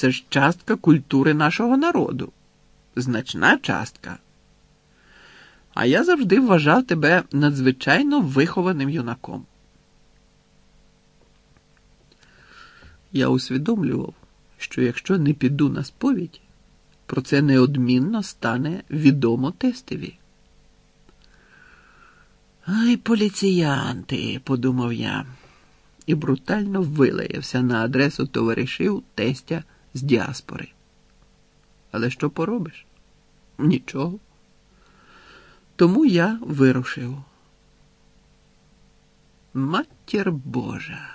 Це ж частка культури нашого народу. Значна частка. А я завжди вважав тебе надзвичайно вихованим юнаком. Я усвідомлював, що якщо не піду на сповідь, про це неодмінно стане відомо тестові. Ай, поліціянти, подумав я, і брутально вилаявся на адресу товаришів тестя з діаспори. Але що поробиш? Нічого. Тому я вирушив. Матір Божа,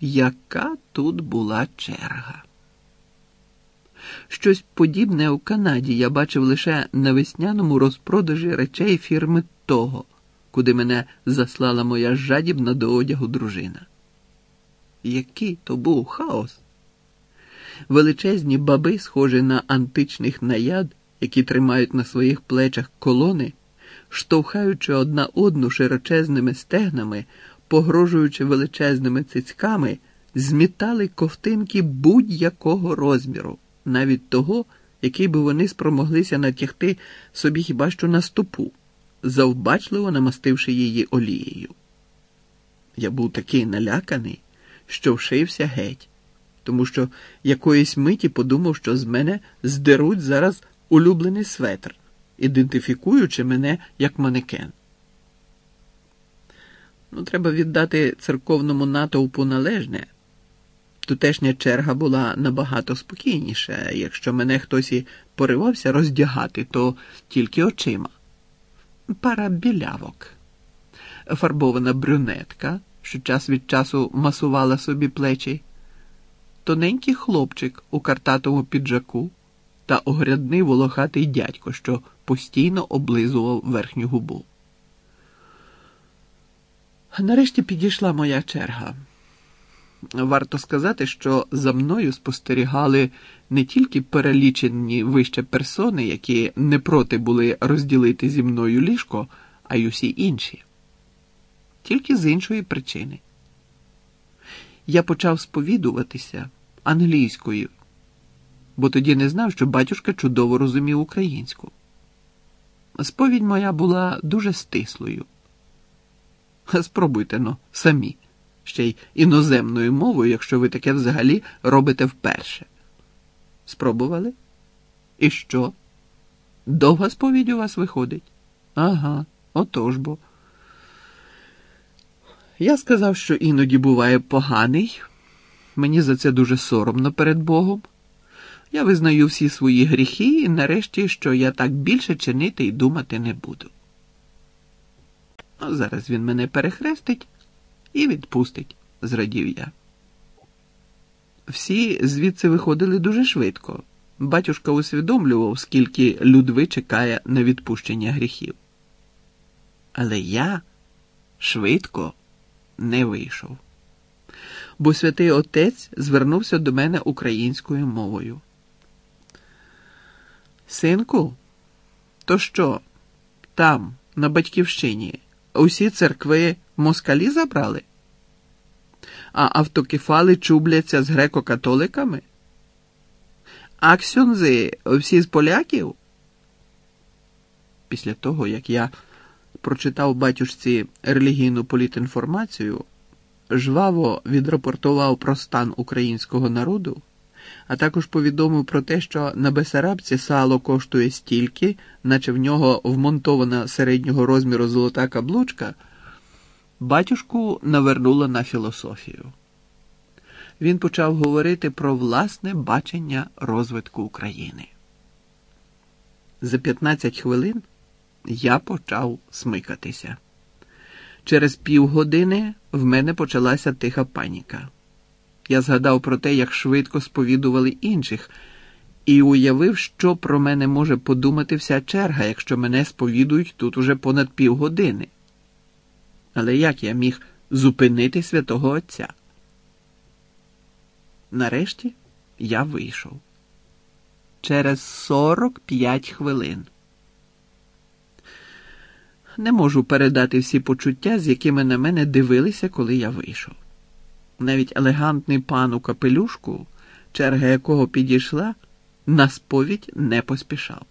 яка тут була черга. Щось подібне у Канаді я бачив лише на весняному розпродажі речей фірми того, куди мене заслала моя жадібна до одягу дружина. Який то був хаос! Величезні баби, схожі на античних наяд, які тримають на своїх плечах колони, штовхаючи одна одну широчезними стегнами, погрожуючи величезними цицьками, змітали ковтинки будь-якого розміру, навіть того, який би вони спромоглися натягти собі хіба що на стопу, завбачливо намастивши її олією. Я був такий наляканий, що вшився геть, тому що якоїсь миті подумав, що з мене здеруть зараз улюблений светр, ідентифікуючи мене як манекен. Ну, треба віддати церковному натовпу належне. Тутешня черга була набагато спокійніша. Якщо мене хтось і поривався роздягати, то тільки очима. Пара білявок, фарбована брюнетка, що час від часу масувала собі плечі, тоненький хлопчик у картатому піджаку та огрядний волохатий дядько, що постійно облизував верхню губу. Нарешті підійшла моя черга. Варто сказати, що за мною спостерігали не тільки перелічені вище персони, які не проти були розділити зі мною ліжко, а й усі інші. Тільки з іншої причини. Я почав сповідуватися англійською, бо тоді не знав, що батюшка чудово розумів українську. Сповідь моя була дуже стислою. Спробуйте но самі, ще й іноземною мовою, якщо ви таке взагалі робите вперше. Спробували? І що? Довга сповідь у вас виходить? Ага, отож бо. Я сказав, що іноді буває поганий. Мені за це дуже соромно перед Богом. Я визнаю всі свої гріхи і нарешті, що я так більше чинити і думати не буду. А зараз він мене перехрестить і відпустить, зрадів я. Всі звідси виходили дуже швидко. Батюшка усвідомлював, скільки Людви чекає на відпущення гріхів. Але я швидко не вийшов, бо святий отець звернувся до мене українською мовою. Синку, то що, там, на батьківщині, усі церкви москалі забрали? А автокефали чубляться з греко-католиками? А ксюнзи всі з поляків? Після того, як я прочитав батюшці релігійну політінформацію, жваво відрапортував про стан українського народу, а також повідомив про те, що на Бесарабці сало коштує стільки, наче в нього вмонтована середнього розміру золота каблучка, батюшку навернуло на філософію. Він почав говорити про власне бачення розвитку України. За 15 хвилин я почав смикатися. Через півгодини в мене почалася тиха паніка. Я згадав про те, як швидко сповідували інших, і уявив, що про мене може подумати вся черга, якщо мене сповідують тут уже понад півгодини. Але як я міг зупинити святого Отця? Нарешті я вийшов через 45 хвилин. Не можу передати всі почуття, з якими на мене дивилися, коли я вийшов. Навіть елегантний пан у капелюшку черга якого підійшла, на сповідь не поспішав.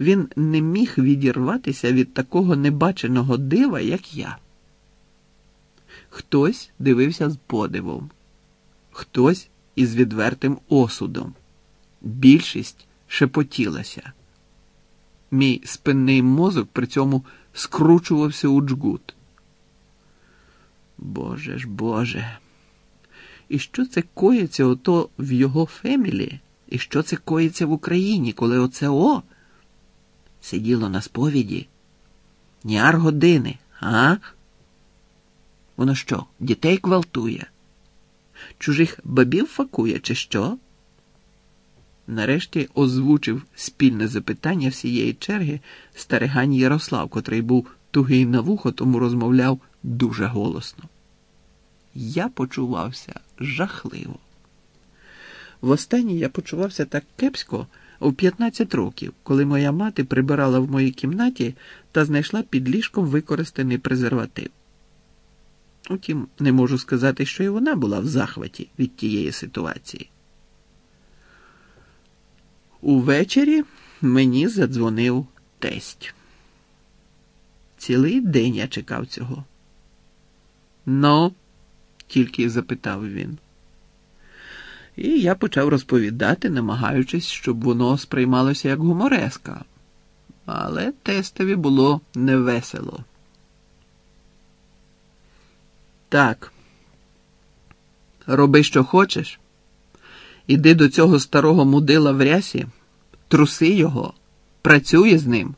Він не міг відірватися від такого небаченого дива, як я. Хтось дивився з подивом, хтось із відвертим осудом. Більшість шепотілася. Мій спинний мозок при цьому скручувався у джгут. Боже ж, Боже. І що це коїться ото в його фемілі? І що це коїться в Україні, коли оце о сиділо на сповіді? Ніар години, а? Воно що, дітей гвалтує? Чужих бабів факує, чи що? Нарешті озвучив спільне запитання всієї черги старигань Ярослав, котрий був тугий на вухо, тому розмовляв дуже голосно. Я почувався жахливо. Востаннє я почувався так кепсько у 15 років, коли моя мати прибирала в моїй кімнаті та знайшла під ліжком використаний презерватив. Утім, не можу сказати, що і вона була в захваті від тієї ситуації. Увечері мені задзвонив тесть. Цілий день я чекав цього. Ну, тільки запитав він. І я почав розповідати, намагаючись, щоб воно сприймалося як гумореска. Але тестові було невесело. Так, роби, що хочеш. Іди до цього старого мудила в рясі, труси його, працює з ним.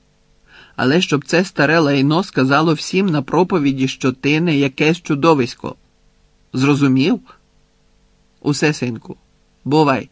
Але щоб це старе лайно сказало всім на проповіді, що ти не якесь чудовисько. Зрозумів? Усе, синку, бувай.